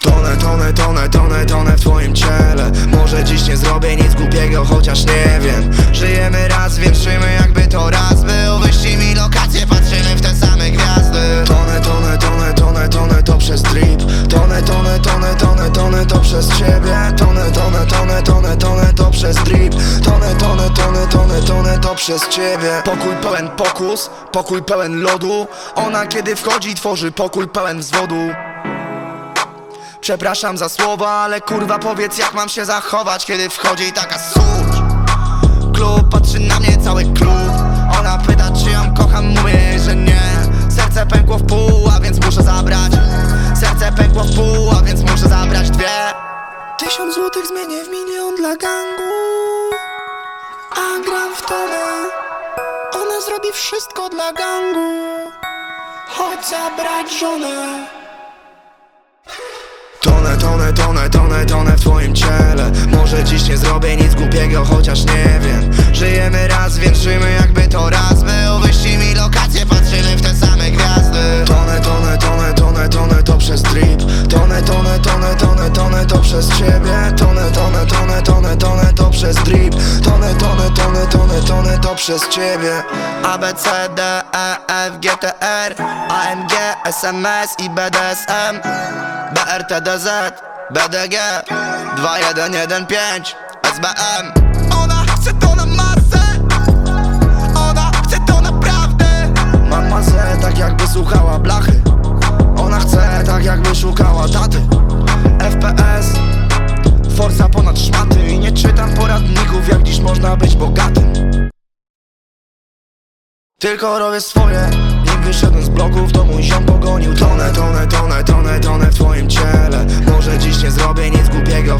Tonę, tonę, tonę, tonę, tonę w twoim ciele Może dziś nie zrobię nic głupiego, chociaż nie wiem Żyjemy raz, żyjmy jakby to raz był Wyślij mi lokację, patrzymy w te same gwiazdy Tonę, tonę, tonę, tonę, tonę to przez drip Tonę, tonę, tonę, tonę, tonę to przez ciebie Tonę, tonę, tonę, tonę, tonę to przez drip Tonę, tonę, tonę, tonę, tonę to przez ciebie Pokój pełen pokus, pokój pełen lodu Ona kiedy wchodzi tworzy pokój pełen wzwodu Przepraszam za słowa, ale kurwa powiedz jak mam się zachować Kiedy wchodzi taka suć. Klub patrzy na mnie cały klub. Ona pyta czy ją kocham, mówię, że nie. Serce pękło w pół, a więc muszę zabrać. Serce pękło w pół, a więc muszę zabrać dwie. Tysiąc złotych zmienię w milion dla gangu. A gram w tonę Ona zrobi wszystko dla gangu. Chodź zabrać żonę Tonę, tonę, tonę, w twoim ciele. Może dziś nie zrobię nic głupiego, chociaż nie wiem. Żyjemy raz, więc żyjmy jakby to raz. Był Wyślij mi lokację, patrzymy w te same gwiazdy. Tonę, tonę, tonę, tonę, tonę to przez drip Tonę, tonę, tonę, tonę, tonę to przez ciebie. Tonę, tonę, tonę, tonę, tonę to przez drip. Tonę, tonę, tonę, tonę, tonę to przez ciebie. A, B, C, D, E, F, G, T, R A, M, G, S, M, S i BDSM BRTDZ, BDG 2115 SBM Ona chce to na masę. Ona chce to naprawdę. Mam masę tak jakby słuchała blachy. Ona chce tak jakby szukała taty. FPS Forza ponad szmaty. I nie czytam poradników jak dziś można być bogatym. Tylko robię swoje. Nie wyszedłem z bloków, to mój ziom pogonił tonę, tonę, tonę,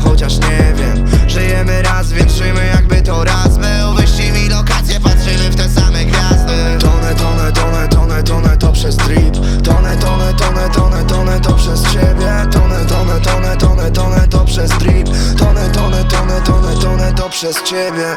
chociaż nie wiem. Żyjemy raz, więc żyjmy jakby to raz był. Wyślij mi lokację, patrzymy w te same gwiazdy. Tonę, tonę, tonę, tonę, tonę to przez drip Tonę, tonę, tonę, tonę, tonę to przez ciebie. Tonę, tonę, tonę, tonę, tonę to przez drip Tonę, tonę, tonę, tonę, tonę to przez ciebie